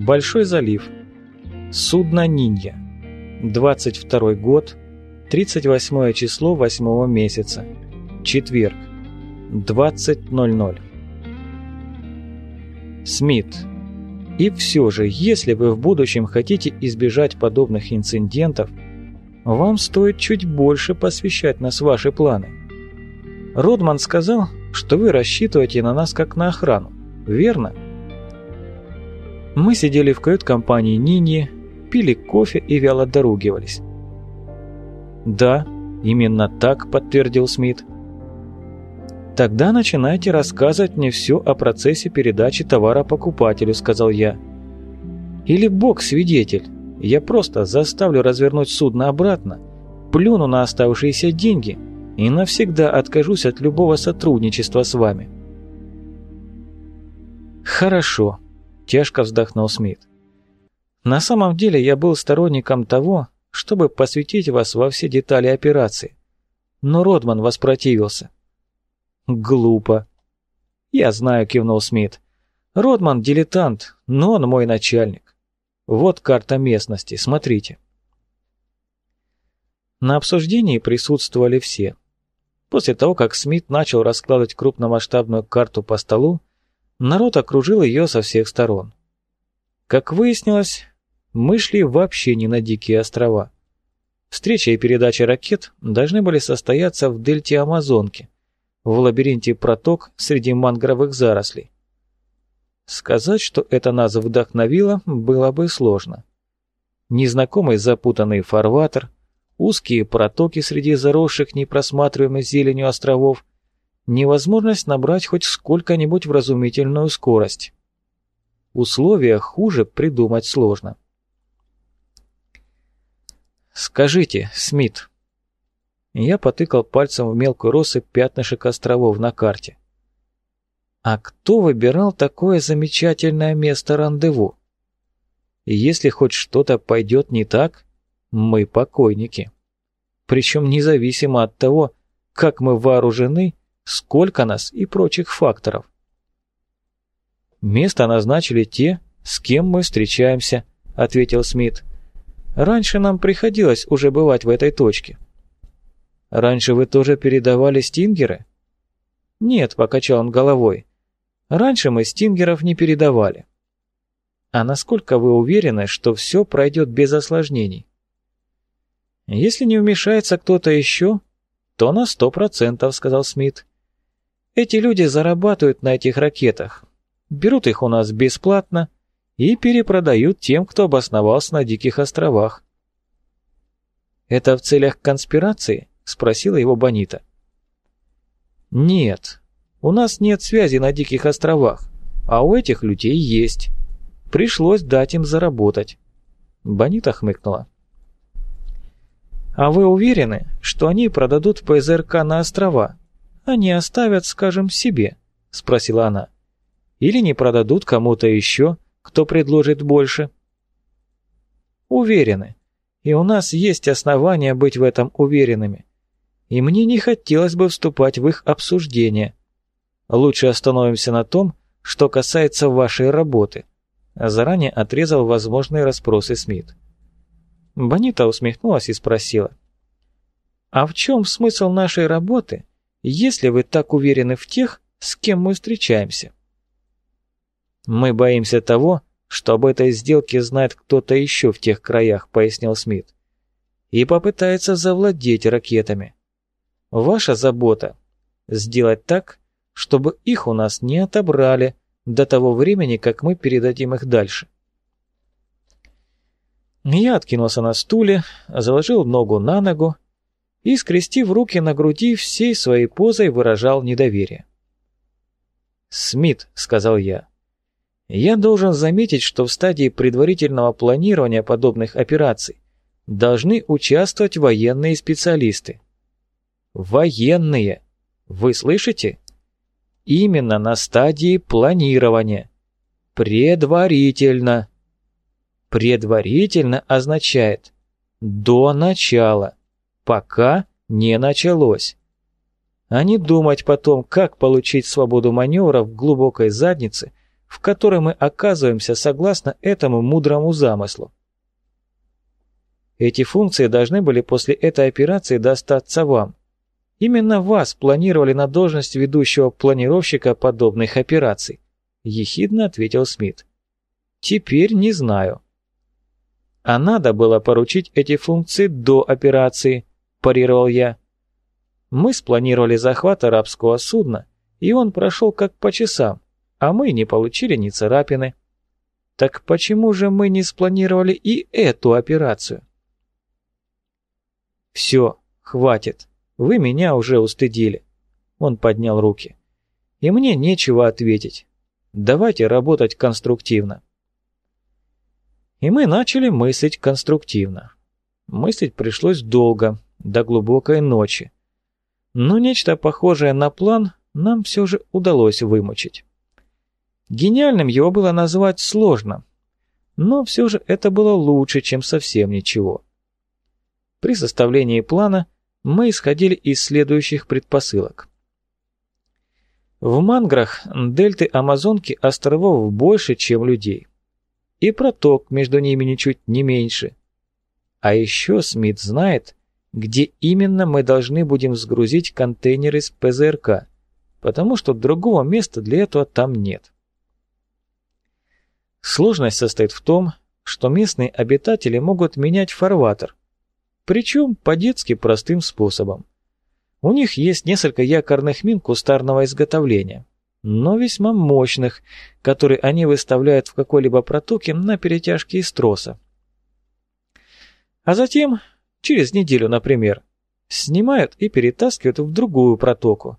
Большой залив. Судно «Нинья». 22 год. 38 число 8 месяца. Четверг. 20.00. Смит. И все же, если вы в будущем хотите избежать подобных инцидентов, вам стоит чуть больше посвящать нас ваши планы. Родман сказал, что вы рассчитываете на нас как на охрану, верно? Мы сидели в кают-компании Нини, пили кофе и вяло доругивались. «Да, именно так», — подтвердил Смит. «Тогда начинайте рассказывать мне все о процессе передачи товара покупателю», — сказал я. «Или Бог свидетель, я просто заставлю развернуть судно обратно, плюну на оставшиеся деньги и навсегда откажусь от любого сотрудничества с вами». «Хорошо», — тяжко вздохнул Смит. «На самом деле я был сторонником того, чтобы посвятить вас во все детали операции. Но Родман воспротивился. Глупо. Я знаю, кивнул Смит. Родман дилетант, но он мой начальник. Вот карта местности, смотрите. На обсуждении присутствовали все. После того, как Смит начал раскладывать крупномасштабную карту по столу, народ окружил ее со всех сторон. Как выяснилось, мы шли вообще не на Дикие острова. Встреча и передача ракет должны были состояться в дельте Амазонки, в лабиринте проток среди мангровых зарослей. Сказать, что это нас вдохновило, было бы сложно. Незнакомый запутанный фарватер, узкие протоки среди заросших непросматриваемой зеленью островов, невозможность набрать хоть сколько-нибудь вразумительную скорость. Условия хуже придумать сложно. «Скажите, Смит». Я потыкал пальцем в мелкую россыпь пятнышек островов на карте. «А кто выбирал такое замечательное место рандеву? Если хоть что-то пойдет не так, мы покойники. Причем независимо от того, как мы вооружены, сколько нас и прочих факторов. «Место назначили те, с кем мы встречаемся», — ответил Смит. Раньше нам приходилось уже бывать в этой точке. Раньше вы тоже передавали стингеры? Нет, покачал он головой. Раньше мы стингеров не передавали. А насколько вы уверены, что все пройдет без осложнений? Если не вмешается кто-то еще, то на сто процентов, сказал Смит. Эти люди зарабатывают на этих ракетах, берут их у нас бесплатно, и перепродают тем, кто обосновался на Диких островах. «Это в целях конспирации?» — спросила его Бонита. «Нет, у нас нет связи на Диких островах, а у этих людей есть. Пришлось дать им заработать». Бонита хмыкнула. «А вы уверены, что они продадут ПЗРК на острова, не оставят, скажем, себе?» — спросила она. «Или не продадут кому-то еще?» кто предложит больше? Уверены. И у нас есть основания быть в этом уверенными. И мне не хотелось бы вступать в их обсуждение. Лучше остановимся на том, что касается вашей работы. Заранее отрезал возможные расспросы Смит. Бонита усмехнулась и спросила. «А в чем смысл нашей работы, если вы так уверены в тех, с кем мы встречаемся?» «Мы боимся того, что об этой сделке знает кто-то еще в тех краях», — пояснил Смит. «И попытается завладеть ракетами. Ваша забота — сделать так, чтобы их у нас не отобрали до того времени, как мы передадим их дальше». Я откинулся на стуле, заложил ногу на ногу и, скрестив руки на груди, всей своей позой выражал недоверие. «Смит», — сказал я, я должен заметить, что в стадии предварительного планирования подобных операций должны участвовать военные специалисты. Военные! Вы слышите? Именно на стадии планирования. Предварительно. Предварительно означает до начала, пока не началось. А не думать потом, как получить свободу маневра в глубокой заднице в которой мы оказываемся согласно этому мудрому замыслу. Эти функции должны были после этой операции достаться вам. Именно вас планировали на должность ведущего планировщика подобных операций, ехидно ответил Смит. Теперь не знаю. А надо было поручить эти функции до операции, парировал я. Мы спланировали захват арабского судна, и он прошел как по часам, а мы не получили ни царапины. Так почему же мы не спланировали и эту операцию? «Все, хватит. Вы меня уже устыдили». Он поднял руки. «И мне нечего ответить. Давайте работать конструктивно». И мы начали мыслить конструктивно. Мыслить пришлось долго, до глубокой ночи. Но нечто похожее на план нам все же удалось вымучить. Гениальным его было назвать сложно, но все же это было лучше, чем совсем ничего. При составлении плана мы исходили из следующих предпосылок. В манграх дельты Амазонки островов больше, чем людей. И проток между ними ничуть не меньше. А еще Смит знает, где именно мы должны будем сгрузить контейнеры с ПЗРК, потому что другого места для этого там нет. Сложность состоит в том, что местные обитатели могут менять фарватер, причем по-детски простым способом. У них есть несколько якорных мин кустарного изготовления, но весьма мощных, которые они выставляют в какой-либо протоке на перетяжке из троса. А затем, через неделю, например, снимают и перетаскивают в другую протоку.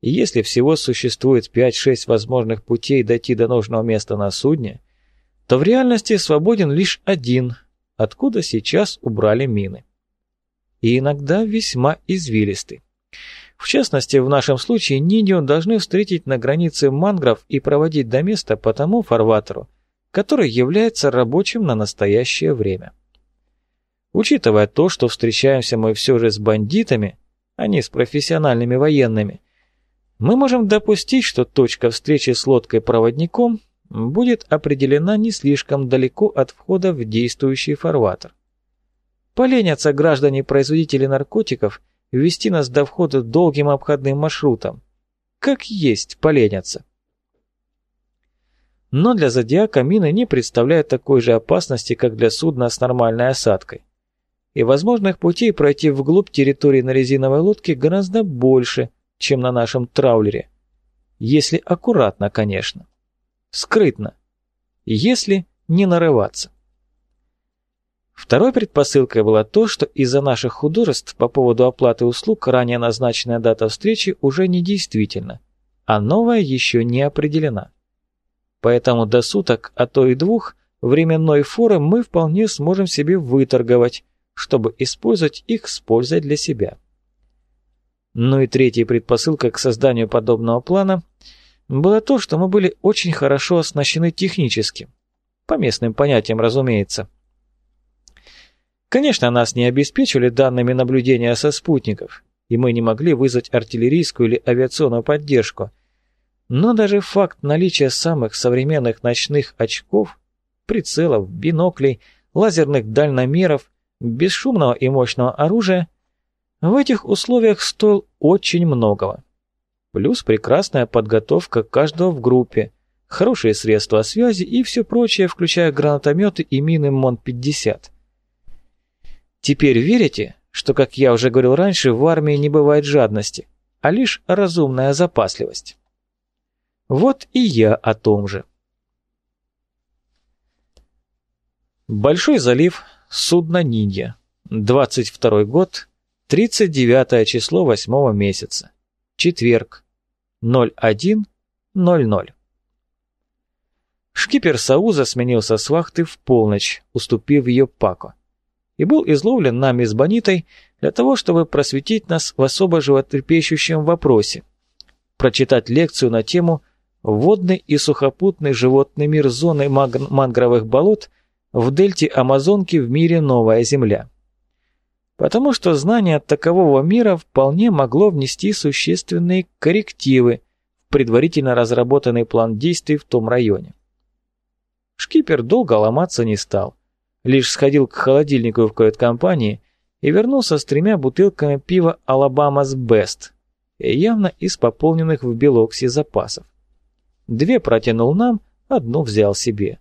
И если всего существует 5-6 возможных путей дойти до нужного места на судне, то в реальности свободен лишь один, откуда сейчас убрали мины и иногда весьма извилисты. В частности, в нашем случае Нинью должны встретить на границе мангров и проводить до места по тому фарватеру, который является рабочим на настоящее время. Учитывая то, что встречаемся мы все же с бандитами, а не с профессиональными военными, мы можем допустить, что точка встречи с лодкой-проводником будет определена не слишком далеко от входа в действующий фарватер. Поленятся граждане-производители наркотиков ввести нас до входа долгим обходным маршрутом. Как есть поленятся. Но для Зодиака мины не представляют такой же опасности, как для судна с нормальной осадкой. И возможных путей пройти вглубь территории на резиновой лодке гораздо больше, чем на нашем траулере. Если аккуратно, конечно. Скрытно. Если не нарываться. Второй предпосылкой было то, что из-за наших художеств по поводу оплаты услуг ранее назначенная дата встречи уже недействительна, а новая еще не определена. Поэтому до суток, а то и двух, временной форы мы вполне сможем себе выторговать, чтобы использовать их с пользой для себя. Ну и третья предпосылка к созданию подобного плана было то, что мы были очень хорошо оснащены технически. По местным понятиям, разумеется. Конечно, нас не обеспечивали данными наблюдения со спутников, и мы не могли вызвать артиллерийскую или авиационную поддержку. Но даже факт наличия самых современных ночных очков, прицелов, биноклей, лазерных дальномеров, бесшумного и мощного оружия в этих условиях стоил очень многого. Плюс прекрасная подготовка каждого в группе, хорошие средства связи и все прочее, включая гранатометы и мины МОН-50. Теперь верите, что, как я уже говорил раньше, в армии не бывает жадности, а лишь разумная запасливость? Вот и я о том же. Большой залив, судно Ниндья, 22 год, 39 число 8 месяца, четверг, 01.00. Шкипер Сауза сменился с вахты в полночь, уступив ее Пако и был изловлен нами с Бонитой для того, чтобы просветить нас в особо животрепещущем вопросе, прочитать лекцию на тему «Водный и сухопутный животный мир зоны мангровых болот в дельте Амазонки в мире Новая Земля». Потому что знание такового мира вполне могло внести существенные коррективы в предварительно разработанный план действий в том районе. Шкипер долго ломаться не стал, лишь сходил к холодильнику в кают-компании и вернулся с тремя бутылками пива «Alabama's Best», явно из пополненных в белоксе запасов. Две протянул нам, одну взял себе.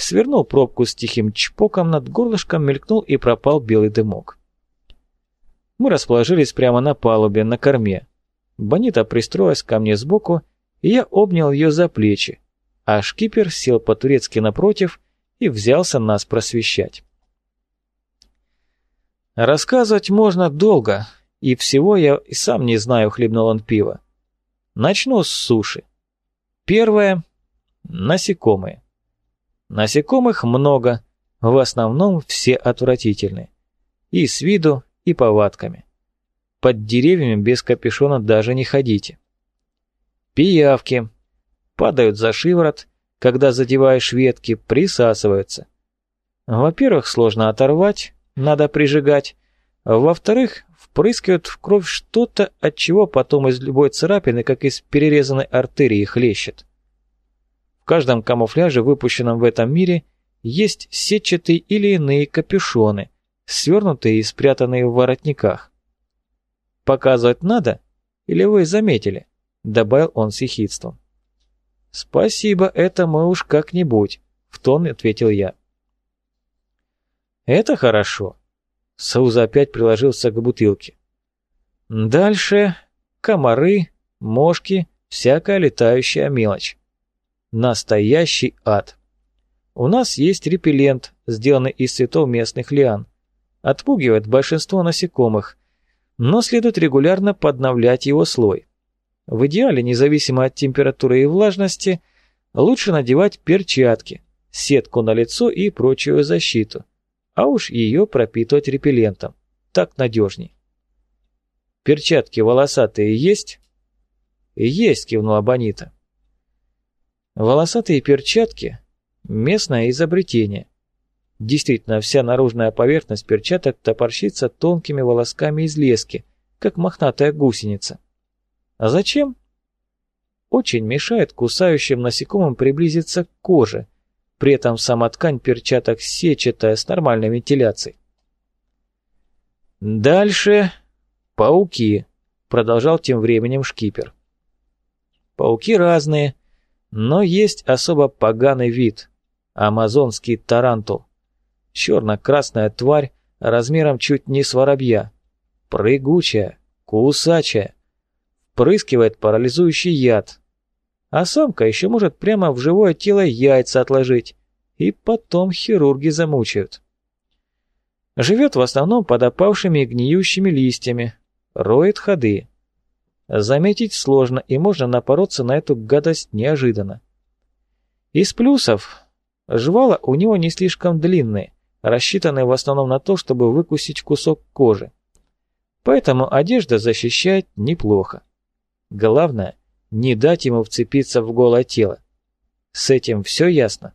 Свернул пробку с тихим чпоком, над горлышком мелькнул и пропал белый дымок. Мы расположились прямо на палубе, на корме. Бонита пристроилась ко мне сбоку, и я обнял ее за плечи, а шкипер сел по-турецки напротив и взялся нас просвещать. Рассказывать можно долго, и всего я и сам не знаю, хлебнул он пиво. Начну с суши. Первое – насекомые. Насекомых много, в основном все отвратительны. И с виду, и повадками. Под деревьями без капюшона даже не ходите. Пиявки. Падают за шиворот, когда задеваешь ветки, присасываются. Во-первых, сложно оторвать, надо прижигать. Во-вторых, впрыскивают в кровь что-то, от чего потом из любой царапины, как из перерезанной артерии, хлещет. Каждом камуфляже, выпущенном в этом мире, есть сетчатые или иные капюшоны, свернутые и спрятанные в воротниках. «Показывать надо? Или вы заметили?» — добавил он с ехидством. «Спасибо, это мы уж как-нибудь», — в тон ответил я. «Это хорошо». Сауза опять приложился к бутылке. «Дальше комары, мошки, всякая летающая мелочь. Настоящий ад. У нас есть репеллент, сделанный из цветов местных лиан. Отпугивает большинство насекомых, но следует регулярно подновлять его слой. В идеале, независимо от температуры и влажности, лучше надевать перчатки, сетку на лицо и прочую защиту, а уж ее пропитывать репеллентом. Так надежней. «Перчатки волосатые есть?» «Есть», — кивнула Бонита. Волосатые перчатки – местное изобретение. Действительно, вся наружная поверхность перчаток топорщится тонкими волосками из лески, как мохнатая гусеница. А зачем? Очень мешает кусающим насекомым приблизиться к коже, при этом сама ткань перчаток сетчатая с нормальной вентиляцией. Дальше пауки, продолжал тем временем шкипер. Пауки разные, но есть особо поганый вид – амазонский тарантул. Черно-красная тварь размером чуть не с воробья. Прыгучая, кусачая. Впрыскивает парализующий яд. А самка еще может прямо в живое тело яйца отложить. И потом хирурги замучают. Живет в основном под опавшими и гниющими листьями. Роет ходы. Заметить сложно, и можно напороться на эту гадость неожиданно. Из плюсов жвала у него не слишком длинные, рассчитанные в основном на то, чтобы выкусить кусок кожи. Поэтому одежда защищает неплохо. Главное, не дать ему вцепиться в голое тело. С этим все ясно.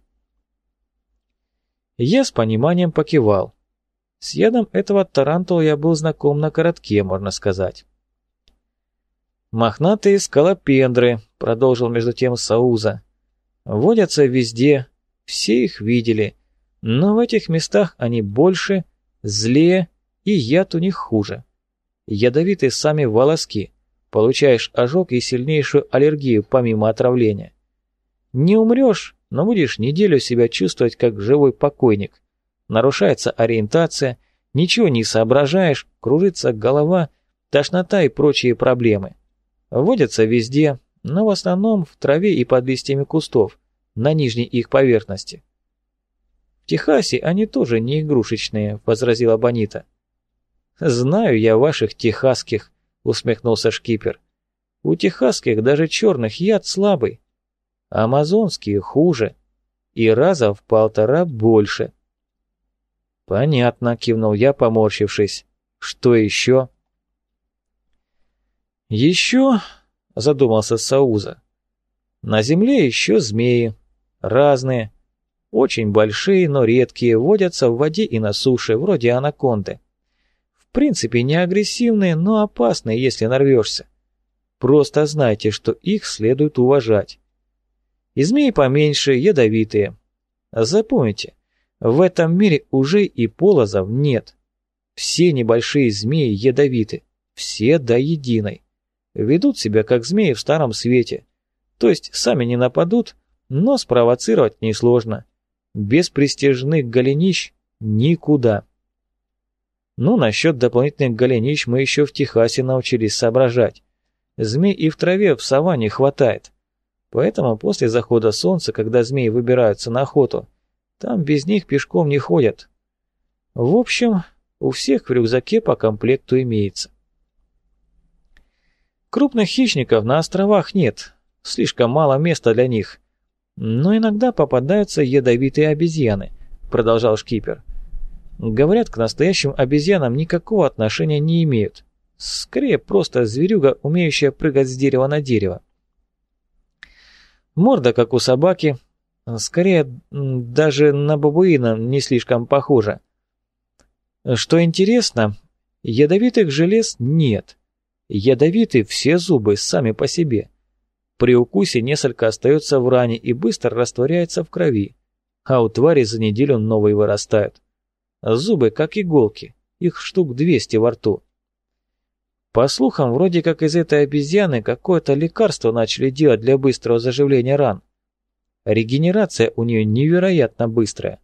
Я с пониманием покивал. С ядом этого тарантула я был знаком на коротке, можно сказать. «Мохнатые скалопендры», — продолжил между тем Сауза. «Водятся везде, все их видели, но в этих местах они больше, злее, и яд у них хуже. Ядовиты сами волоски, получаешь ожог и сильнейшую аллергию помимо отравления. Не умрешь, но будешь неделю себя чувствовать как живой покойник. Нарушается ориентация, ничего не соображаешь, кружится голова, тошнота и прочие проблемы. Водятся везде, но в основном в траве и под листьями кустов, на нижней их поверхности. «В Техасе они тоже не игрушечные», — возразила Бонита. «Знаю я ваших техасских», — усмехнулся шкипер. «У техасских даже черных яд слабый. Амазонские хуже. И раза в полтора больше». «Понятно», — кивнул я, поморщившись. «Что еще?» «Еще...» — задумался Сауза. «На земле еще змеи. Разные. Очень большие, но редкие, водятся в воде и на суше, вроде анаконды. В принципе, не агрессивные, но опасные, если нарвешься. Просто знайте, что их следует уважать. И змеи поменьше, ядовитые. Запомните, в этом мире уже и полозов нет. Все небольшие змеи ядовиты, все до единой. Ведут себя как змеи в старом свете. То есть сами не нападут, но спровоцировать несложно. Без престижных голенищ никуда. Ну, насчет дополнительных голенищ мы еще в Техасе научились соображать. Змей и в траве в саванне хватает. Поэтому после захода солнца, когда змеи выбираются на охоту, там без них пешком не ходят. В общем, у всех в рюкзаке по комплекту имеется. Крупных хищников на островах нет, слишком мало места для них. Но иногда попадаются ядовитые обезьяны, продолжал шкипер. Говорят, к настоящим обезьянам никакого отношения не имеют. Скорее, просто зверюга, умеющая прыгать с дерева на дерево. Морда, как у собаки, скорее, даже на бабуина не слишком похожа. Что интересно, ядовитых желез нет. Ядовиты все зубы сами по себе. При укусе несколько остается в ране и быстро растворяется в крови, а у твари за неделю новые вырастают. Зубы как иголки, их штук 200 во рту. По слухам, вроде как из этой обезьяны какое-то лекарство начали делать для быстрого заживления ран. Регенерация у нее невероятно быстрая.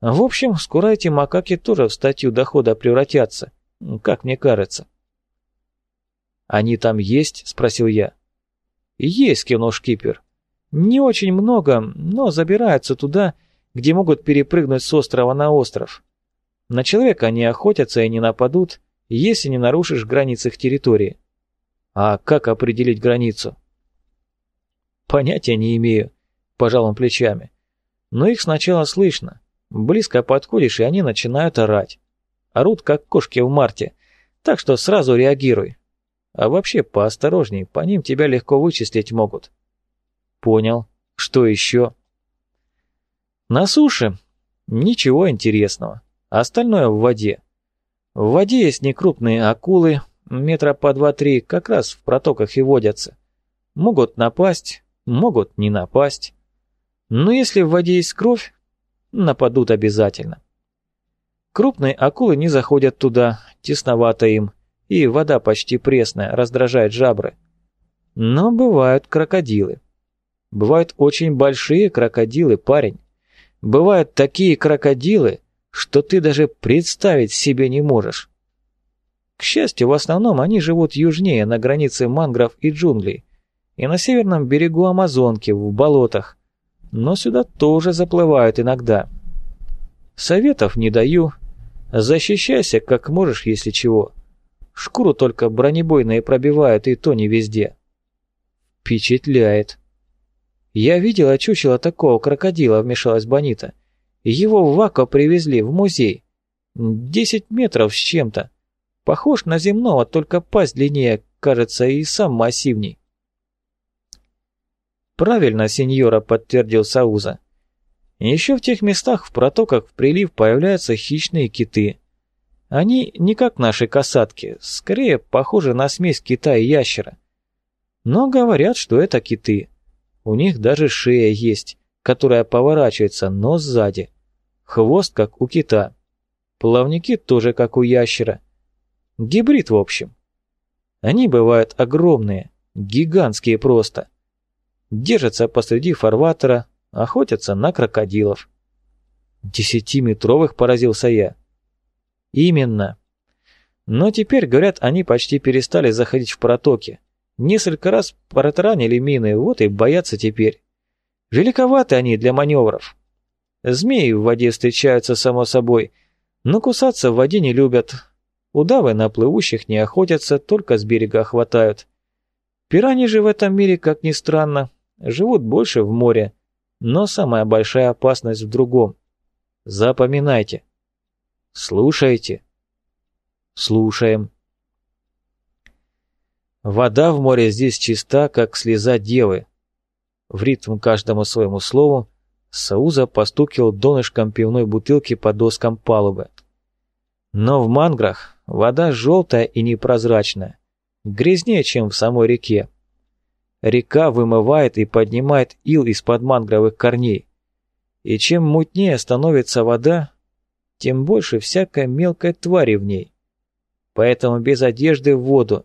В общем, скоро эти макаки тоже в статью дохода превратятся, как мне кажется. «Они там есть?» – спросил я. «Есть», – кивнул шкипер. «Не очень много, но забираются туда, где могут перепрыгнуть с острова на остров. На человека они охотятся и не нападут, если не нарушишь границ их территории. А как определить границу? Понятия не имею, пожал он плечами. Но их сначала слышно. Близко подходишь, и они начинают орать. Орут, как кошки в марте, так что сразу реагируй. А вообще поосторожней, по ним тебя легко вычислить могут. Понял. Что еще? На суше ничего интересного. Остальное в воде. В воде есть некрупные акулы, метра по два-три, как раз в протоках и водятся. Могут напасть, могут не напасть. Но если в воде есть кровь, нападут обязательно. Крупные акулы не заходят туда, тесновато им, и вода почти пресная, раздражает жабры. Но бывают крокодилы. Бывают очень большие крокодилы, парень. Бывают такие крокодилы, что ты даже представить себе не можешь. К счастью, в основном они живут южнее, на границе мангров и джунглей, и на северном берегу Амазонки, в болотах, но сюда тоже заплывают иногда. Советов не даю. Защищайся как можешь, если чего. Шкуру только бронебойные пробивают, и то не везде. Впечатляет. «Я видела чучело такого крокодила», — вмешалась Бонита. «Его в Вако привезли, в музей. Десять метров с чем-то. Похож на земного, только пасть длиннее, кажется, и сам массивней». «Правильно, сеньора», — подтвердил Сауза. «Еще в тех местах в протоках в прилив появляются хищные киты. Они не как наши касатки, скорее похожи на смесь кита и ящера. Но говорят, что это киты». У них даже шея есть, которая поворачивается, но сзади. Хвост, как у кита. Плавники тоже, как у ящера. Гибрид, в общем. Они бывают огромные, гигантские просто. Держатся посреди фарватера, охотятся на крокодилов. Десятиметровых поразился я. Именно. Но теперь, говорят, они почти перестали заходить в протоки. Несколько раз протаранили мины, вот и боятся теперь. Великоваты они для маневров. Змеи в воде встречаются, само собой, но кусаться в воде не любят. Удавы на плывущих не охотятся, только с берега хватают. Пираньи же в этом мире, как ни странно, живут больше в море, но самая большая опасность в другом. Запоминайте. Слушайте. Слушаем. Вода в море здесь чиста, как слеза девы. В ритм каждому своему слову Сауза постукивал донышком пивной бутылки по доскам палубы. Но в манграх вода желтая и непрозрачная. Грязнее, чем в самой реке. Река вымывает и поднимает ил из-под мангровых корней. И чем мутнее становится вода, тем больше всякой мелкой твари в ней. Поэтому без одежды в воду,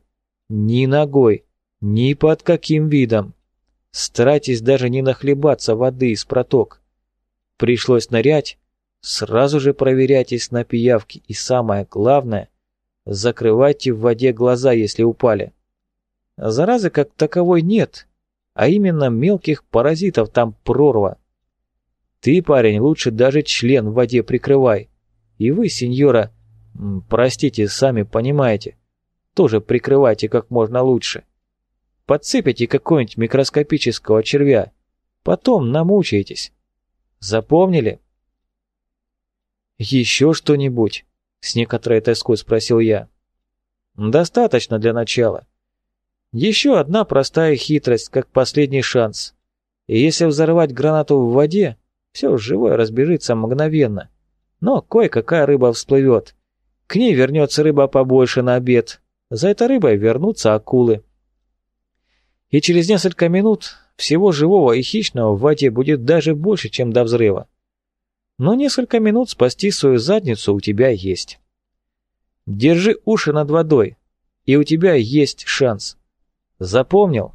ни ногой, ни под каким видом. Старайтесь даже не нахлебаться воды из проток. Пришлось нырять, сразу же проверяйтесь на пиявки и самое главное, закрывайте в воде глаза, если упали. Заразы как таковой нет, а именно мелких паразитов там прорва. Ты, парень, лучше даже член в воде прикрывай. И вы, сеньора, простите, сами понимаете, тоже прикрывайте как можно лучше. Подсыпите какого-нибудь микроскопического червя, потом намучаетесь. Запомнили? Еще что-нибудь? С некоторой тоской спросил я. Достаточно для начала. Еще одна простая хитрость, как последний шанс. И если взорвать гранату в воде, все живое разбежится мгновенно. Но кое-какая рыба всплывет. К ней вернется рыба побольше на обед. За этой рыбой вернутся акулы. И через несколько минут всего живого и хищного в воде будет даже больше, чем до взрыва. Но несколько минут спасти свою задницу у тебя есть. Держи уши над водой, и у тебя есть шанс. Запомнил?